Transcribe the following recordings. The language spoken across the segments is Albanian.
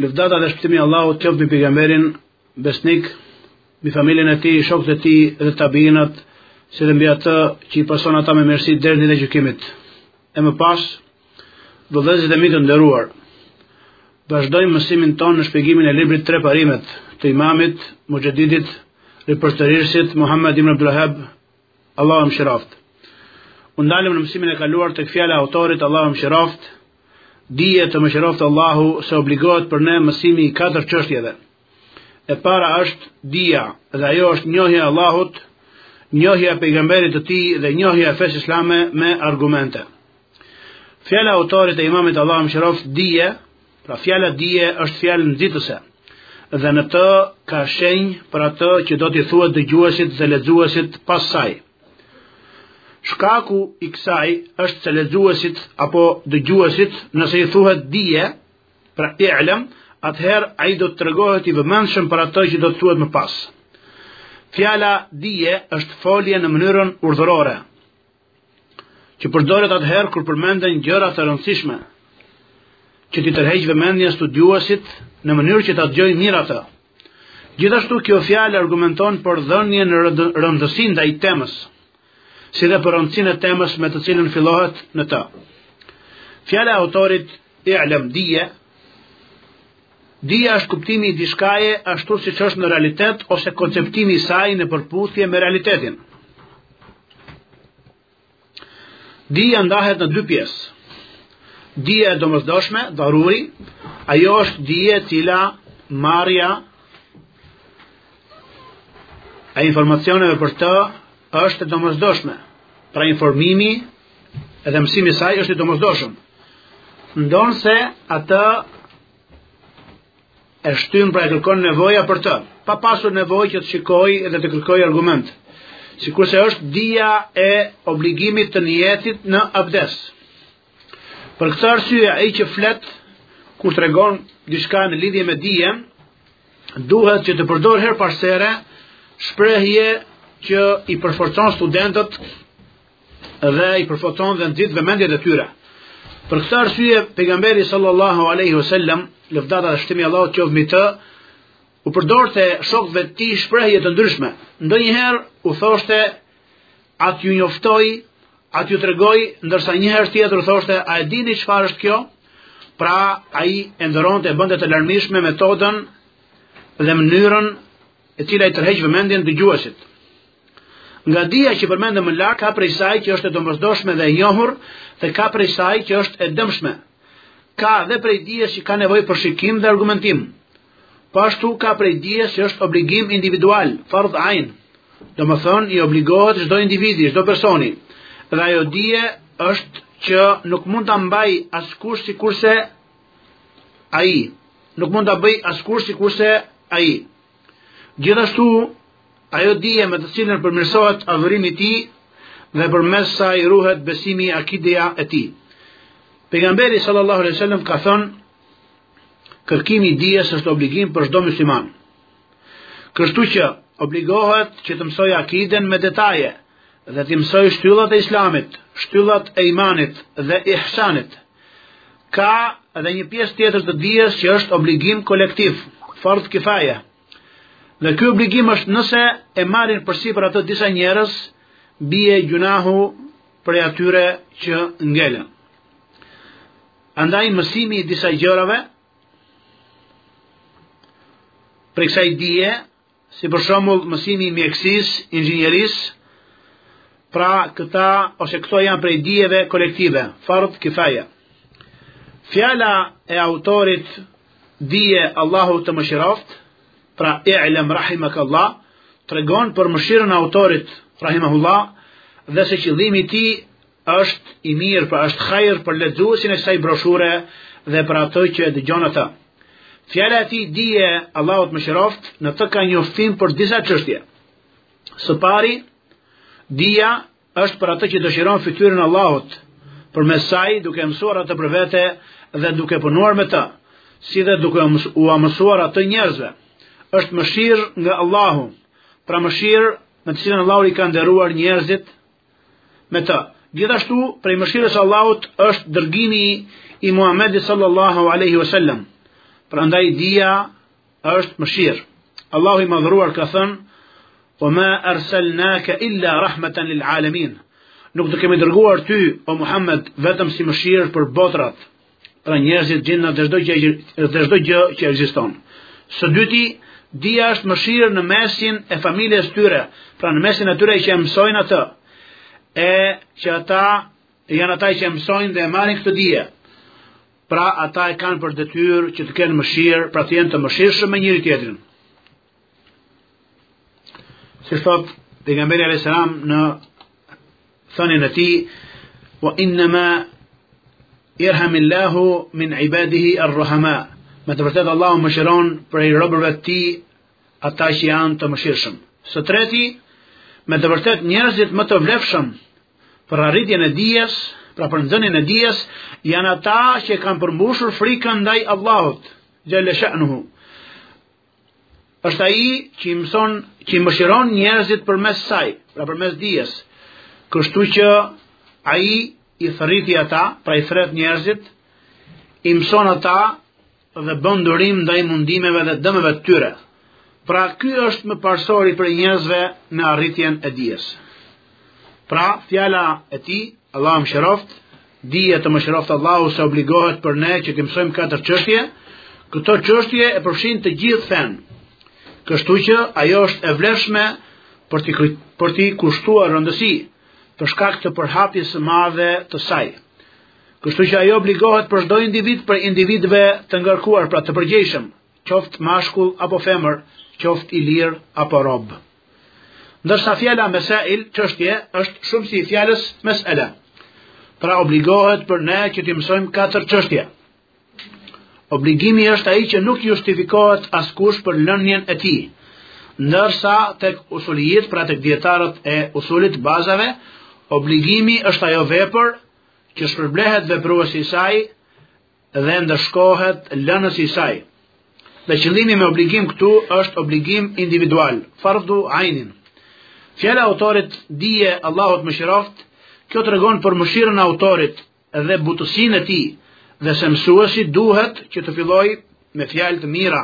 Lëvdata dhe shpëtimi i Allahut qoftë mbi pejgamberin besnik, mbi familjen e tij, shokët e tij dhe tabiinët, si dhe mbi atë që i pason ata me mirësi deri në ditën e gjykimit. E më pas, vëllezërit e mi të nderuar, vazhdojmë mësimin tonë në shpjegimin e librit Tre Parimet të Imamit Muxhedidit, ripërtërirësit Muhammed ibn Abdul Wahhab Allahu e mëshiroftë. U ndalëm në mësimin e kaluar tek fjala e autorit Allahu e mëshiroftë. Dije të mëshiroftë Allahu se obligohet për ne mësimi i katër çështjeve. E para është dija, dhe ajo është njohja e Allahut, njohja e pejgamberit të tij dhe njohja e fesë islame me argumente. Fjala e autorit e Imamit Allahu e mëshiroftë dije Pra fjala dije është fjalë nxitëse dhe në të ka shenjë për atë që do t'i thuhet dëgjuesit dhe lexuesit pas saj. Shkaku i kësaj është se lexuesit apo dëgjuesit nëse i thuhet dije, pra i'lem, atëherë ai do të tregohet i vëmendshëm për atë që do të thuhet më pas. Fjala dije është folje në mënyrën urdhërore. që përdoret atëherë kur përmenden gjëra të rëndësishme, që t'i tërheqë vëmendjen studiuesit në mënyrë që ta dëgjojë mirë atë. Gjithashtu kjo fjalë argumenton për dhënien rëndësi ndaj temës, si dhe për rëndësinë e temës me të cilën fillohet në të. Fjala e autorit i'lem dije Dija është kuptimi i diçkaje ashtu siç është në realitet ose konceptimi i saj në përputhje me realitetin. Dija ndahet në dy pjesë. Dija e domosdoshme, daruri, ajo është dije e cila marrja e informacioneve për të është e domosdoshme. Pra informimi Dhe mësimi i saj është i domosdoshëm. Ndonëse atë e shtyn pra e kërkon nevoja për të, pa pasur nevojë që të shikojë dhe të kërkojë argument, sikurse është dija e obligimit të nijetit në abdes. Për këtë arsye, ai që flet, kur tregon diçka në lidhje me dije, duhet që të përdorë herë pas here, shprehje që i përforcon studentët dhe i përforcon dhe i nxit vëmendjet e tyre. Për këtë arsye, pejgamberi sallallahu aleyhi vësallem, lëvdata dhe shpëtimi i Allahut qoftë mbi të, u përdorte shokëve të tij shprehje të ndryshme. Ndonjëherë u thoshte a t'ju njoftoj, a t'ju tregoj, ndërsa njëherë tjetër u thoshte a e dini çfarë është kjo? Pra, ai ndërronte e bënte të larmishme metodën dhe mënyrën e cila i tërheq vëmendjen dëgjuesit. Nga dija që përmendëm më lart ka prej saj që është e domosdoshme dhe e njohur dhe ka prej saj që është e dëmshme. Ka dhe prej dijes që ka nevojë për shikim dhe argumentim. Po ashtu ka prej dijes që është obligim individual, fardh ain. Domethënë i obligohet çdo individi, çdo personi. Dhe ajo dije është që nuk mund ta bëj askush sikurse ai. Nuk mund ta bëj askush sikurse ai. Gjithashtu, ajo dije me të cilën përmirësohet adhurimi i tij dhe përmes saj ruhet besimi, akideja e tij. Pejgamberi sallallahu alaihi wasallam ka thënë kërkimi i dijes është obligim për çdo musliman. Kështu që obligohet që të mësojë akiden me detaje, Dhe t'i mësojë shtyllat e islamit, shtyllat e imanit dhe ihsanit. Ka edhe një pjesë tjetër të dijes që është obligim kolektiv, fardh kifaje. Dhe ky obligim është nëse e marrin përsipër atë disa njerëz, bie gjynahu prej atyre që ngelen. Andaj mësimi i disa gjërave prej kësaj dije si për shembull mësimi i mjekësisë, inxhinierisë, pra këta ose këto janë prej dijeve kolektive, fardh kifaje. Fjala e autorit dije Allahu të mëshiroftë, pra i'lam rahimak Allah, tregon për mëshirën e autorit rahimahullah dhe se qëllimi i tij është i mirë, pra është hajër për lexuesin e kësaj broshure dhe për atë që e dëgjon atë. Fjala e tij dije Allahu të mëshiroftë, në të ka njoftim për disa çështje. Së pari, dija është për atë që dëshiron fytyrën e Allahut, përmes saj duke e mësuar atë për vete dhe duke punuar me të, si dhe duke ua mësuar atë njerëzve. është mëshirë nga Allahu, pra mëshirë me të cilën Allahu i ka nderuar njerëzit me të. Gjithashtu, prej mëshirës së Allahut është dërgimi i Muhamedit sallallahu alaihi wasallam. Prandaj dija është mëshirë. Allahu i madhruar ka thënë: "Wa ma arsalnaka illa rahmatan lil alamin." Nuk të kemi dërguar ty, o Muhammed, vetëm si mëshirë për botrat. Pra njerëzit, xhinët dhe çdo gjë dhe çdo gjë që ekziston. Së dyti, dija është mëshirë në mesin e familjes së tyre, pra në mesin e atyre që e mësojnë atë. E që ata janë ata që e mësojnë dhe e marrin këtë dije. Pra ata e kanë për detyrë që të kenë mëshirë, pra të jenë të mëshirshëm me njëri-tjetrin. Siç thotë pejgamberi alayhis salam në thënien e tij, "Wa innama yarhamullahu min ibadihi ar-ruhama." Me të vërtetë Allahu mëshiron prej robërve të tij ata që janë të mëshirshëm. Së treti, me të vërtetë njerëzit më të vlefshëm për arritjen e dijes, pra për nxënien e dijes, janë ata që kanë përmbushur frikën ndaj Allahut, xhalla sha'nuhu. është ai që i mëson, që i mëshiron njerëzit përmes saj, pra përmes dijes. Kështu që ai i thërriti ata, pra i thret njerëzit, i mëson ata dhe bën durim ndaj mundimeve dhe dëmeve të tyre. Pra ky është më parsori prej njerëzve në arritjen e dijes. Pra fjala e tij, Allahu e mëshiroftë, Dije të mëshiroftë Allahu se obligohet për ne që t'i mësojmë katër çështje. Këto çështje e përfshijnë të gjithë fenë. Kështu që ajo është e vlefshme për t'i kushtuar rëndësi për shkak të përhapjes së madhe të saj. Kështu që ajo obligohet për çdo individ prej individëve të ngarkuar, pra të përgjegjshëm, qoftë mashkull apo femër, qoftë i lirë apo rob. Ndërsa fjala mesail, çështje, është shumësi i fjalës mesela. Pra obligohet për ne që t'i mësojmë katër çështje. Obligimi është ai që nuk justifikohet askush për lënien e tij. Ndërsa tek usulijët, pra tek dietarët e usulit bazave, obligimi është ajo vepër që shpërblehet vepruesi i saj dhe ndëshkohet lënësi i saj. Dhe qëllimi me obligim këtu është obligim individual, fardhu ajnin. Fjala e autorit dije Allahu të mëshiroftë, kjo tregon për mëshirën e autorit dhe butësinë e tij, dhe se mësuesi duhet që të fillojë me fjalë të mira.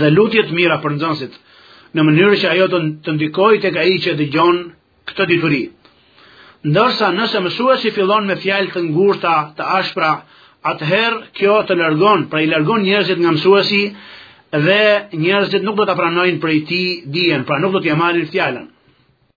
dhe lutje të mira për nxënësit, në mënyrë që ajo të ndikojë tek ai që e dëgjon këtë dituri. Ndërsa nëse mësuesi fillon me fjalë të ngurta, të ashpra, atëherë kjo të largon, pra i largon njerëzit nga mësuesi dhe njerëzit nuk do ta pranojnë prej tij dijen, pra nuk do t'ia marrin fjalën.